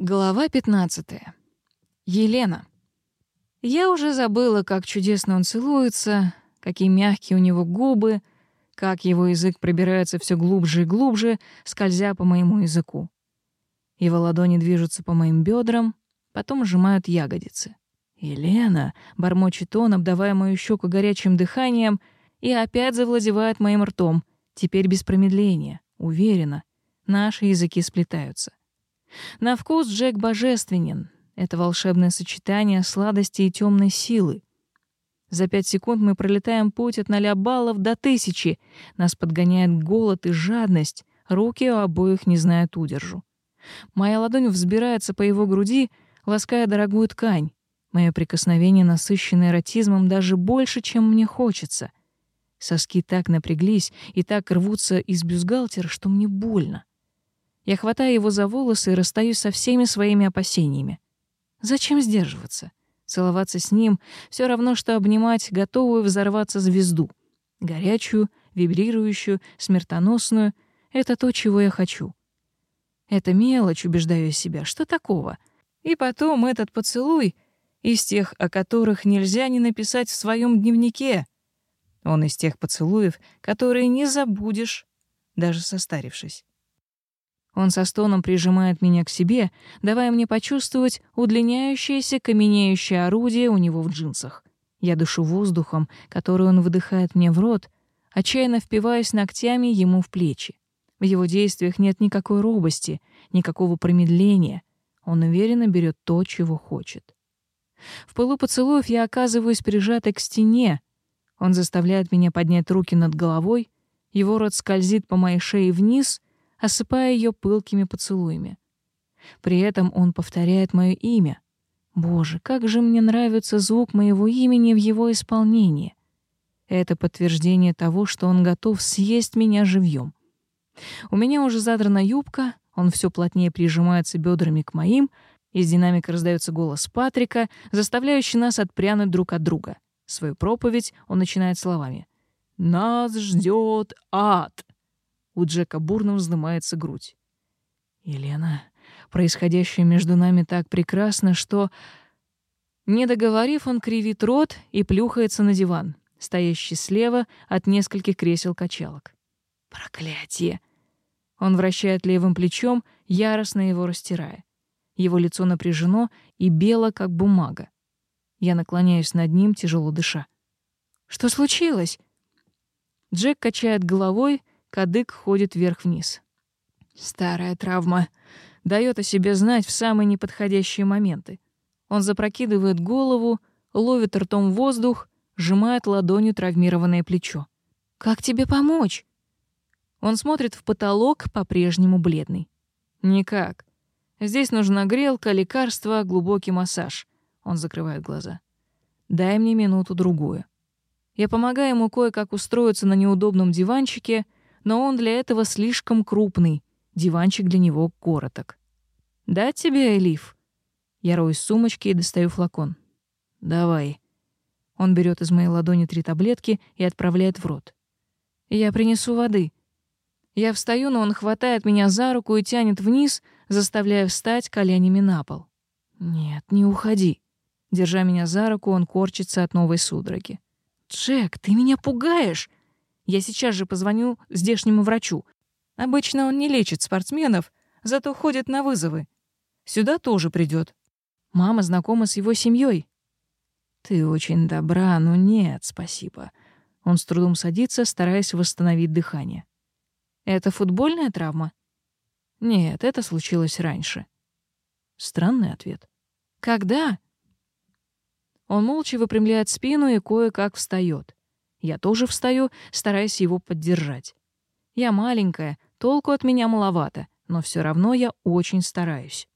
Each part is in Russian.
Глава 15. Елена. Я уже забыла, как чудесно он целуется, какие мягкие у него губы, как его язык пробирается все глубже и глубже, скользя по моему языку. Его ладони движутся по моим бедрам, потом сжимают ягодицы. «Елена!» — бормочет он, обдавая мою щеку горячим дыханием, и опять завладевает моим ртом, теперь без промедления, уверенно. Наши языки сплетаются. На вкус Джек божественен. Это волшебное сочетание сладости и темной силы. За пять секунд мы пролетаем путь от ноля баллов до тысячи. Нас подгоняет голод и жадность. Руки у обоих не знают удержу. Моя ладонь взбирается по его груди, лаская дорогую ткань. Мое прикосновение насыщено эротизмом даже больше, чем мне хочется. Соски так напряглись и так рвутся из бюстгальтера, что мне больно. Я хватаю его за волосы и расстаюсь со всеми своими опасениями. Зачем сдерживаться? Целоваться с ним все равно, что обнимать готовую взорваться звезду. Горячую, вибрирующую, смертоносную — это то, чего я хочу. Это мелочь, убеждаю себя, что такого? И потом этот поцелуй из тех, о которых нельзя не написать в своем дневнике. Он из тех поцелуев, которые не забудешь, даже состарившись. Он со стоном прижимает меня к себе, давая мне почувствовать удлиняющееся каменеющее орудие у него в джинсах. Я дышу воздухом, который он выдыхает мне в рот, отчаянно впиваясь ногтями ему в плечи. В его действиях нет никакой робости, никакого промедления. Он уверенно берет то, чего хочет. В пылу поцелуев я оказываюсь прижатой к стене. Он заставляет меня поднять руки над головой, его рот скользит по моей шее вниз — осыпая ее пылкими поцелуями. При этом он повторяет мое имя. Боже, как же мне нравится звук моего имени в его исполнении. Это подтверждение того, что он готов съесть меня живьем. У меня уже задрана юбка, он все плотнее прижимается бедрами к моим, из динамика раздается голос Патрика, заставляющий нас отпрянуть друг от друга. Свою проповедь он начинает словами. «Нас ждет ад!» У Джека бурно вздымается грудь. «Елена, происходящее между нами так прекрасно, что...» Не договорив, он кривит рот и плюхается на диван, стоящий слева от нескольких кресел-качалок. «Проклятие!» Он вращает левым плечом, яростно его растирая. Его лицо напряжено и бело, как бумага. Я наклоняюсь над ним, тяжело дыша. «Что случилось?» Джек качает головой, кадык ходит вверх-вниз. Старая травма дает о себе знать в самые неподходящие моменты. Он запрокидывает голову, ловит ртом воздух, сжимает ладонью травмированное плечо. «Как тебе помочь?» Он смотрит в потолок, по-прежнему бледный. «Никак. Здесь нужна грелка, лекарство, глубокий массаж». Он закрывает глаза. «Дай мне минуту-другую». Я помогаю ему кое-как устроиться на неудобном диванчике — но он для этого слишком крупный. Диванчик для него короток. «Дать тебе, Элиф?» Я рою из сумочки и достаю флакон. «Давай». Он берет из моей ладони три таблетки и отправляет в рот. «Я принесу воды». Я встаю, но он хватает меня за руку и тянет вниз, заставляя встать коленями на пол. «Нет, не уходи». Держа меня за руку, он корчится от новой судороги. «Джек, ты меня пугаешь!» Я сейчас же позвоню здешнему врачу. Обычно он не лечит спортсменов, зато ходит на вызовы. Сюда тоже придет. Мама знакома с его семьей. Ты очень добра, но нет, спасибо. Он с трудом садится, стараясь восстановить дыхание. Это футбольная травма? Нет, это случилось раньше. Странный ответ. Когда? Он молча выпрямляет спину и кое-как встает. Я тоже встаю, стараясь его поддержать. Я маленькая, толку от меня маловато, но все равно я очень стараюсь.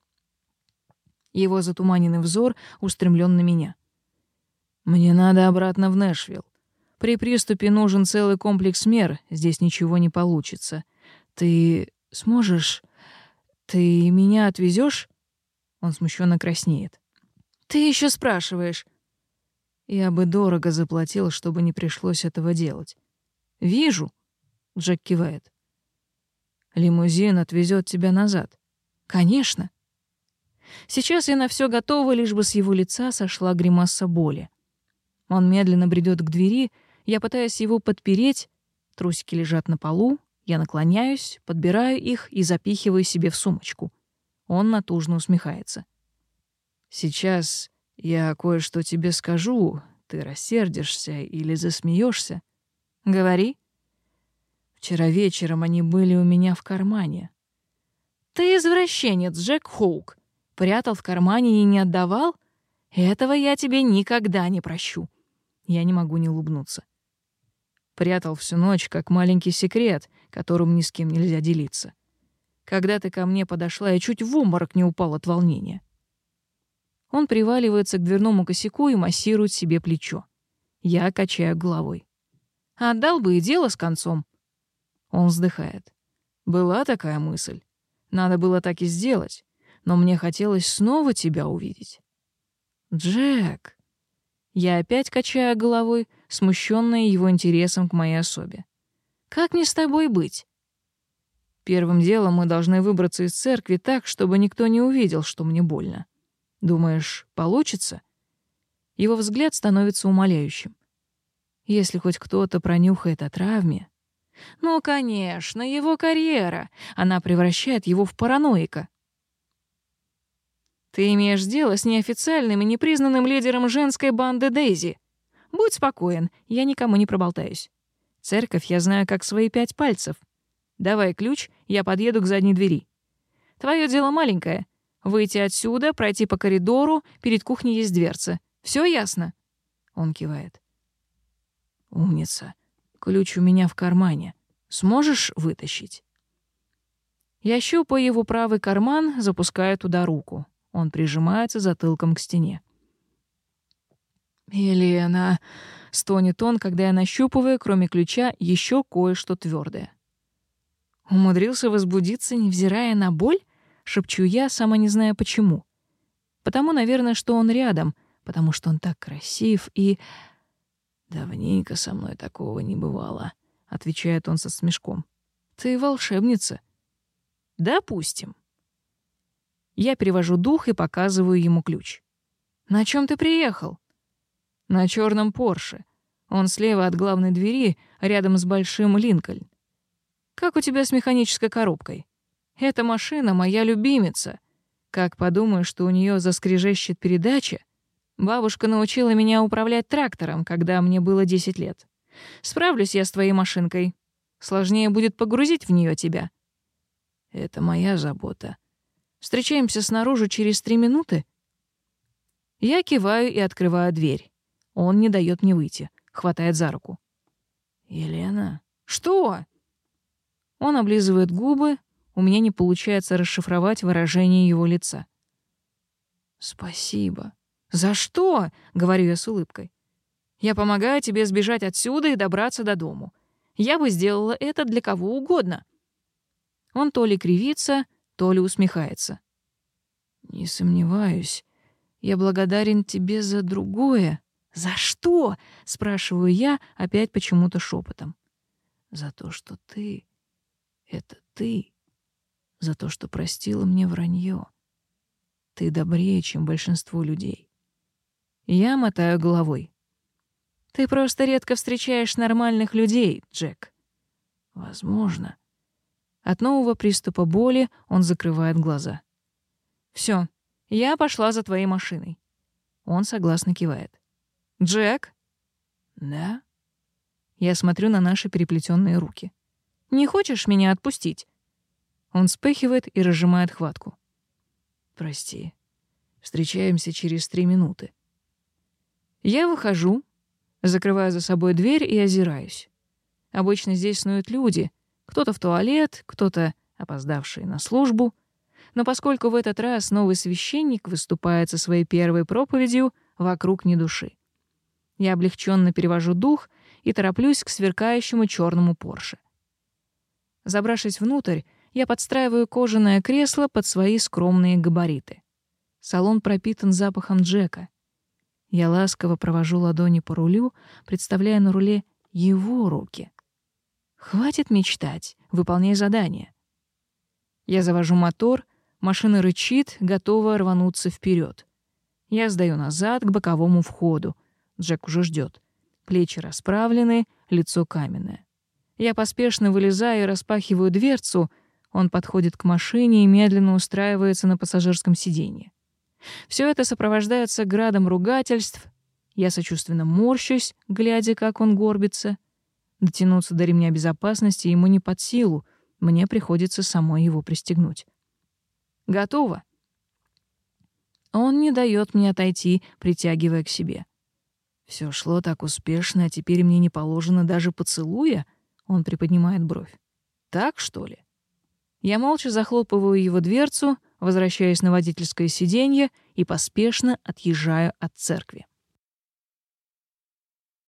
Его затуманенный взор устремлен на меня. Мне надо обратно в Нэшвилл. При приступе нужен целый комплекс мер, здесь ничего не получится. Ты сможешь? Ты меня отвезешь? Он смущенно краснеет. Ты еще спрашиваешь? Я бы дорого заплатил, чтобы не пришлось этого делать. Вижу, Джек кивает. Лимузин отвезет тебя назад. Конечно. Сейчас я на все готова, лишь бы с его лица сошла гримаса боли. Он медленно бредет к двери, я пытаюсь его подпереть. Трусики лежат на полу, я наклоняюсь, подбираю их и запихиваю себе в сумочку. Он натужно усмехается. Сейчас я кое-что тебе скажу. Ты рассердишься или засмеешься. Говори. Вчера вечером они были у меня в кармане. Ты извращенец, Джек Хоук. Прятал в кармане и не отдавал? Этого я тебе никогда не прощу. Я не могу не улыбнуться. Прятал всю ночь, как маленький секрет, которым ни с кем нельзя делиться. Когда ты ко мне подошла, я чуть в уморок не упал от волнения. — он приваливается к дверному косяку и массирует себе плечо. Я качаю головой. Отдал бы и дело с концом. Он вздыхает. Была такая мысль. Надо было так и сделать. Но мне хотелось снова тебя увидеть. Джек. Я опять качаю головой, смущенная его интересом к моей особе. Как мне с тобой быть? Первым делом мы должны выбраться из церкви так, чтобы никто не увидел, что мне больно. Думаешь, получится? Его взгляд становится умоляющим. Если хоть кто-то пронюхает о травме... Ну, конечно, его карьера. Она превращает его в параноика. Ты имеешь дело с неофициальным и непризнанным лидером женской банды Дейзи. Будь спокоен, я никому не проболтаюсь. Церковь я знаю как свои пять пальцев. Давай ключ, я подъеду к задней двери. Твое дело маленькое Выйти отсюда, пройти по коридору, перед кухней есть дверца. Все ясно?» Он кивает. «Умница. Ключ у меня в кармане. Сможешь вытащить?» Я щупаю его правый карман, запускаю туда руку. Он прижимается затылком к стене. «Елена!» — стонет он, когда я нащупываю, кроме ключа, еще кое-что твердое. Умудрился возбудиться, невзирая на боль? — шепчу я, сама не зная почему. Потому, наверное, что он рядом, потому что он так красив и... «Давненько со мной такого не бывало», — отвечает он со смешком. «Ты волшебница». «Допустим». Я перевожу дух и показываю ему ключ. «На чем ты приехал?» «На черном Порше. Он слева от главной двери, рядом с большим Линкольн». «Как у тебя с механической коробкой?» Эта машина моя любимица. Как подумаю, что у нее заскрежещет передача. Бабушка научила меня управлять трактором, когда мне было 10 лет. Справлюсь я с твоей машинкой. Сложнее будет погрузить в нее тебя. Это моя забота. Встречаемся снаружи через три минуты. Я киваю и открываю дверь. Он не дает мне выйти, хватает за руку. Елена, что? Он облизывает губы, у меня не получается расшифровать выражение его лица. «Спасибо». «За что?» — говорю я с улыбкой. «Я помогаю тебе сбежать отсюда и добраться до дому. Я бы сделала это для кого угодно». Он то ли кривится, то ли усмехается. «Не сомневаюсь. Я благодарен тебе за другое». «За что?» — спрашиваю я опять почему-то шепотом. «За то, что ты — это ты» за то, что простила мне вранье. Ты добрее, чем большинство людей. Я мотаю головой. Ты просто редко встречаешь нормальных людей, Джек. Возможно. От нового приступа боли он закрывает глаза. Все, я пошла за твоей машиной. Он согласно кивает. Джек? Да? Я смотрю на наши переплетенные руки. Не хочешь меня отпустить? Он вспыхивает и разжимает хватку. «Прости. Встречаемся через три минуты». Я выхожу, закрываю за собой дверь и озираюсь. Обычно здесь снуют люди. Кто-то в туалет, кто-то опоздавший на службу. Но поскольку в этот раз новый священник выступает со своей первой проповедью вокруг не души. Я облегченно перевожу дух и тороплюсь к сверкающему черному Порше. Забравшись внутрь, я подстраиваю кожаное кресло под свои скромные габариты. Салон пропитан запахом Джека. Я ласково провожу ладони по рулю, представляя на руле его руки. Хватит мечтать, выполняй задание. Я завожу мотор, машина рычит, готова рвануться вперед. Я сдаю назад к боковому входу. Джек уже ждет. Плечи расправлены, лицо каменное. Я поспешно вылезаю и распахиваю дверцу — он подходит к машине и медленно устраивается на пассажирском сиденье. Все это сопровождается градом ругательств. Я сочувственно морщусь, глядя, как он горбится. Дотянуться до ремня безопасности ему не под силу. Мне приходится самой его пристегнуть. Готово. Он не дает мне отойти, притягивая к себе. Все шло так успешно, а теперь мне не положено даже поцелуя. Он приподнимает бровь. Так что ли? Я молча захлопываю его дверцу, возвращаясь на водительское сиденье и поспешно отъезжаю от церкви.